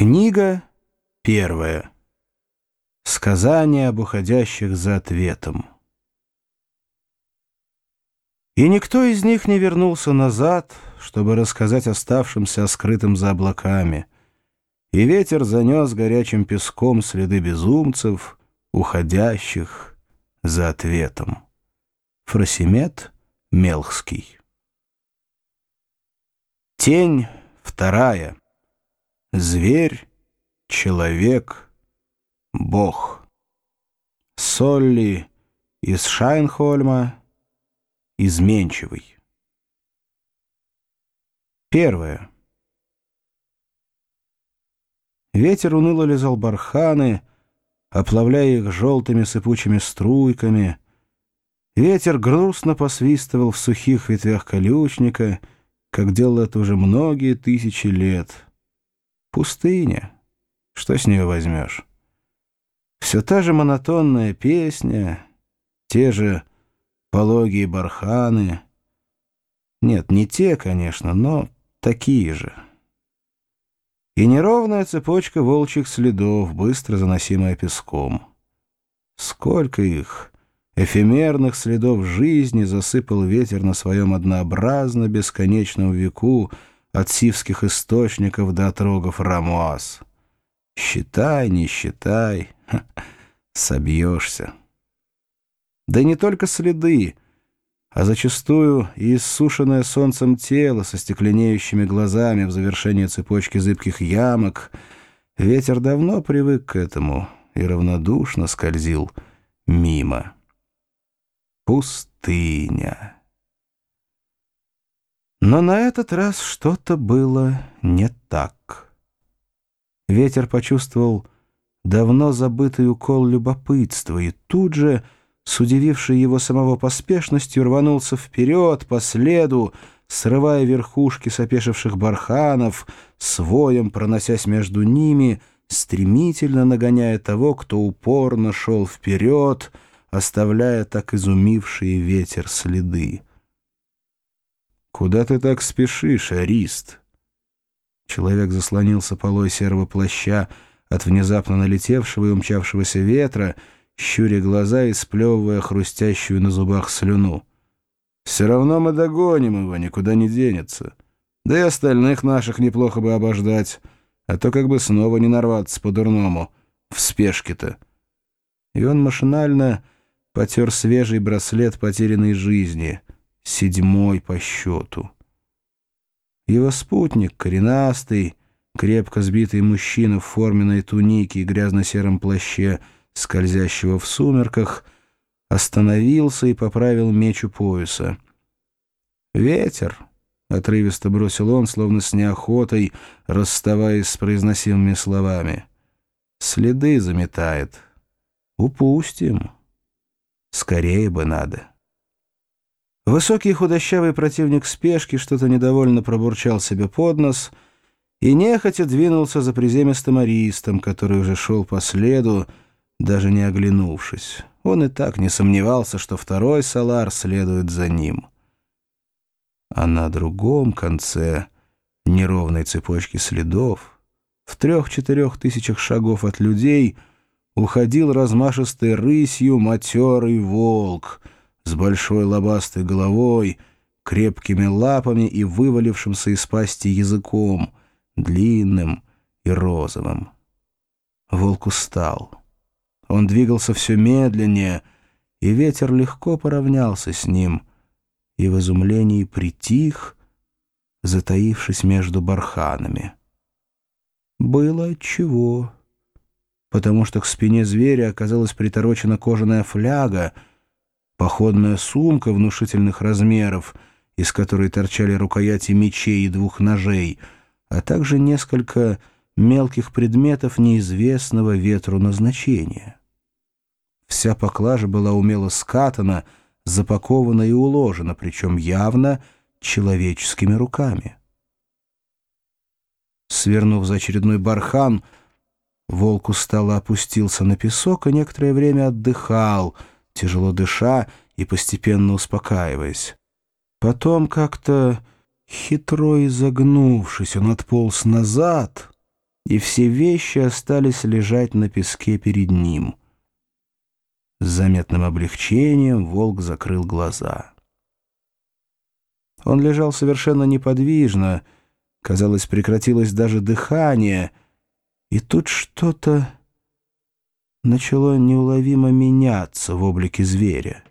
Книга первая. Сказание об уходящих за ответом. И никто из них не вернулся назад, чтобы рассказать оставшимся о скрытым за облаками. И ветер занес горячим песком следы безумцев, уходящих за ответом. Фросимет Мелхский. Тень вторая. Зверь, человек, Бог. Солли из Шайнхольма, изменчивый. Первое. Ветер уныло лизал барханы, оплавляя их желтыми сыпучими струйками. Ветер грустно посвистывал в сухих ветвях колючника — как делал это уже многие тысячи лет. Пустыня. Что с нее возьмешь? Все та же монотонная песня, те же пологие барханы. Нет, не те, конечно, но такие же. И неровная цепочка волчьих следов, быстро заносимая песком. Сколько их! эфемерных следов жизни засыпал ветер на своем однообразно бесконечном веку от сивских источников до отрогов Рамуаз. Считай, не считай, собьешься. Да не только следы, а зачастую и иссушенное солнцем тело со стекленеющими глазами в завершении цепочки зыбких ямок. Ветер давно привык к этому и равнодушно скользил мимо. Пустыня. Но на этот раз что-то было не так. Ветер почувствовал давно забытый укол любопытства и тут же, с удивившей его самого поспешностью, рванулся вперед по следу, срывая верхушки сопешивших барханов, своем проносясь между ними, стремительно нагоняя того, кто упорно шел вперед — оставляя так изумившие ветер следы. «Куда ты так спешишь, Арист?» Человек заслонился полой серого плаща от внезапно налетевшего и умчавшегося ветра, щуря глаза и сплевывая хрустящую на зубах слюну. «Все равно мы догоним его, никуда не денется. Да и остальных наших неплохо бы обождать, а то как бы снова не нарваться по-дурному, в спешке-то». И он машинально потер свежий браслет потерянной жизни, седьмой по счету. Его спутник, коренастый, крепко сбитый мужчина в форменной тунике и грязно-сером плаще, скользящего в сумерках, остановился и поправил меч у пояса. «Ветер!» — отрывисто бросил он, словно с неохотой, расставаясь с произносимыми словами. «Следы заметает. Упустим». Скорее бы надо. Высокий худощавый противник спешки что-то недовольно пробурчал себе под нос и нехотя двинулся за приземистым аристом, который уже шел по следу, даже не оглянувшись. Он и так не сомневался, что второй салар следует за ним. А на другом конце неровной цепочки следов, в трех-четырех тысячах шагов от людей — уходил размашистой рысью матерый волк с большой лобастой головой, крепкими лапами и вывалившимся из пасти языком, длинным и розовым. Волк устал. Он двигался все медленнее, и ветер легко поравнялся с ним, и в изумлении притих, затаившись между барханами. Было чего потому что к спине зверя оказалась приторочена кожаная фляга, походная сумка внушительных размеров, из которой торчали рукояти мечей и двух ножей, а также несколько мелких предметов неизвестного ветру назначения. Вся поклажа была умело скатана, запакована и уложена, причем явно человеческими руками. Свернув за очередной бархан, Волк устало опустился на песок и некоторое время отдыхал, тяжело дыша и постепенно успокаиваясь. Потом как-то, хитро изогнувшись, он отполз назад, и все вещи остались лежать на песке перед ним. С заметным облегчением волк закрыл глаза. Он лежал совершенно неподвижно, казалось, прекратилось даже дыхание, и тут что-то начало неуловимо меняться в облике зверя.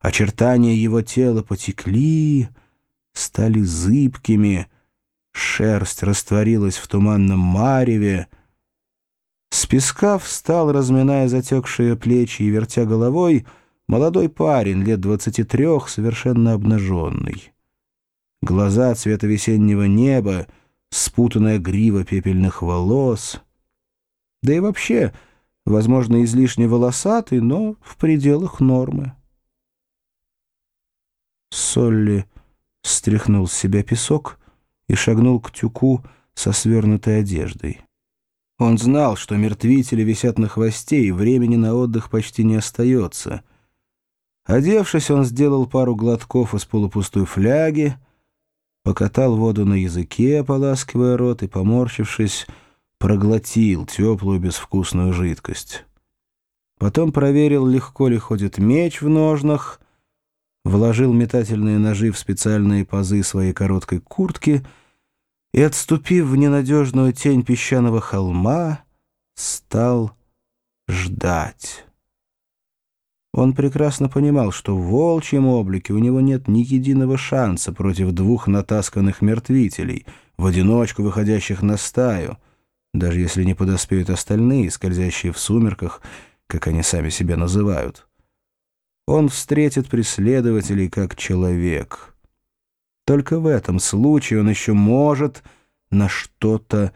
Очертания его тела потекли, стали зыбкими, шерсть растворилась в туманном мареве. С песка встал, разминая затекшие плечи и вертя головой, молодой парень, лет двадцати трех, совершенно обнаженный. Глаза цвета весеннего неба, спутанная грива пепельных волос. Да и вообще, возможно, излишне волосатый, но в пределах нормы. Солли стряхнул с себя песок и шагнул к тюку со свернутой одеждой. Он знал, что мертвители висят на хвосте, и времени на отдых почти не остается. Одевшись, он сделал пару глотков из полупустой фляги, покатал воду на языке, ополаскивая рот, и, поморщившись, проглотил теплую безвкусную жидкость. Потом проверил, легко ли ходит меч в ножнах — вложил метательные ножи в специальные пазы своей короткой куртки и, отступив в ненадежную тень песчаного холма, стал ждать. Он прекрасно понимал, что в волчьем облике у него нет ни единого шанса против двух натасканных мертвителей, в одиночку выходящих на стаю, даже если не подоспеют остальные, скользящие в сумерках, как они сами себя называют он встретит преследователей как человек. Только в этом случае он еще может на что-то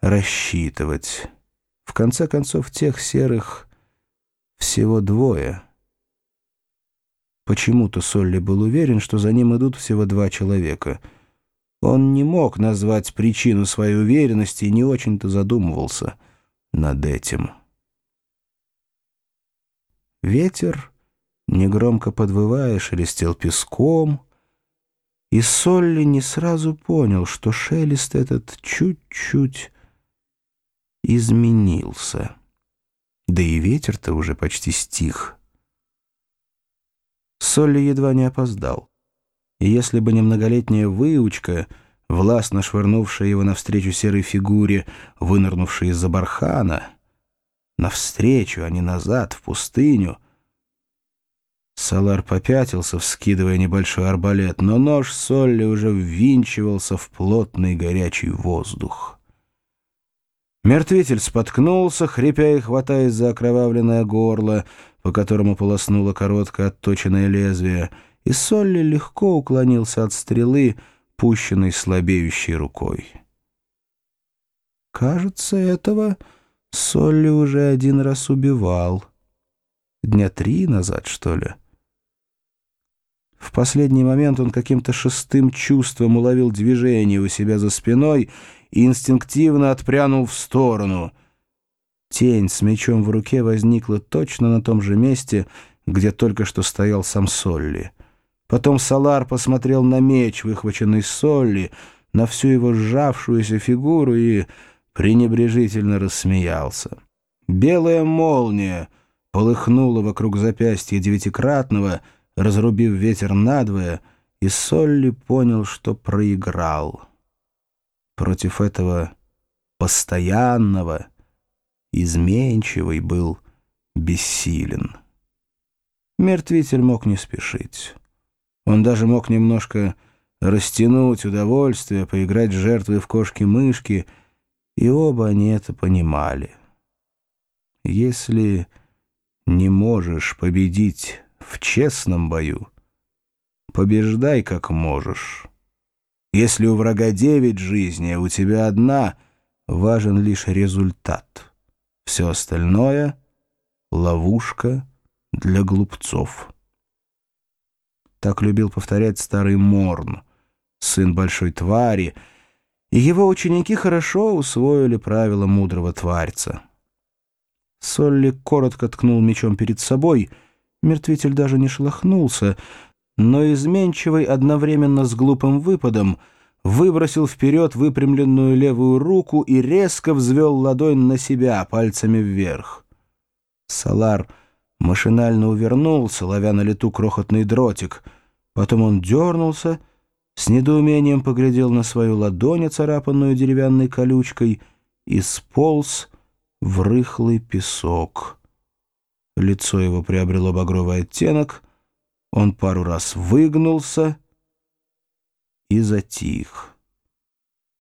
рассчитывать. В конце концов, тех серых всего двое. Почему-то Солли был уверен, что за ним идут всего два человека. Он не мог назвать причину своей уверенности и не очень-то задумывался над этим. Ветер негромко подвывая, шелестел песком, и Солли не сразу понял, что шелест этот чуть-чуть изменился. Да и ветер-то уже почти стих. Солли едва не опоздал. И если бы не многолетняя выучка, властно швырнувшая его навстречу серой фигуре, вынырнувшей из-за бархана, навстречу, а не назад, в пустыню, Салар попятился, вскидывая небольшой арбалет, но нож Солли уже ввинчивался в плотный горячий воздух. Мертвитель споткнулся, хрипя и хватаясь за окровавленное горло, по которому полоснуло короткое отточенное лезвие, и Солли легко уклонился от стрелы, пущенной слабеющей рукой. Кажется, этого Солли уже один раз убивал. Дня три назад, что ли? В последний момент он каким-то шестым чувством уловил движение у себя за спиной и инстинктивно отпрянул в сторону. Тень с мечом в руке возникла точно на том же месте, где только что стоял сам Солли. Потом Салар посмотрел на меч, выхваченный Солли, на всю его сжавшуюся фигуру и пренебрежительно рассмеялся. Белая молния полыхнула вокруг запястья девятикратного — разрубив ветер надвое, и Солли понял, что проиграл. Против этого постоянного, изменчивый был бессилен. Мертвитель мог не спешить. Он даже мог немножко растянуть удовольствие, поиграть с жертвой в кошки-мышки, и оба они это понимали. Если не можешь победить в честном бою. Побеждай как можешь. Если у врага девять жизней, а у тебя одна, важен лишь результат. Все остальное — ловушка для глупцов. Так любил повторять старый Морн, сын большой твари, и его ученики хорошо усвоили правила мудрого тварьца. Солли коротко ткнул мечом перед собой — Мертвитель даже не шелохнулся, но изменчивый одновременно с глупым выпадом выбросил вперед выпрямленную левую руку и резко взвел ладонь на себя пальцами вверх. Салар машинально увернулся, ловя на лету крохотный дротик. Потом он дернулся, с недоумением поглядел на свою ладонь, царапанную деревянной колючкой, и сполз в рыхлый песок. Лицо его приобрело багровый оттенок, он пару раз выгнулся и затих.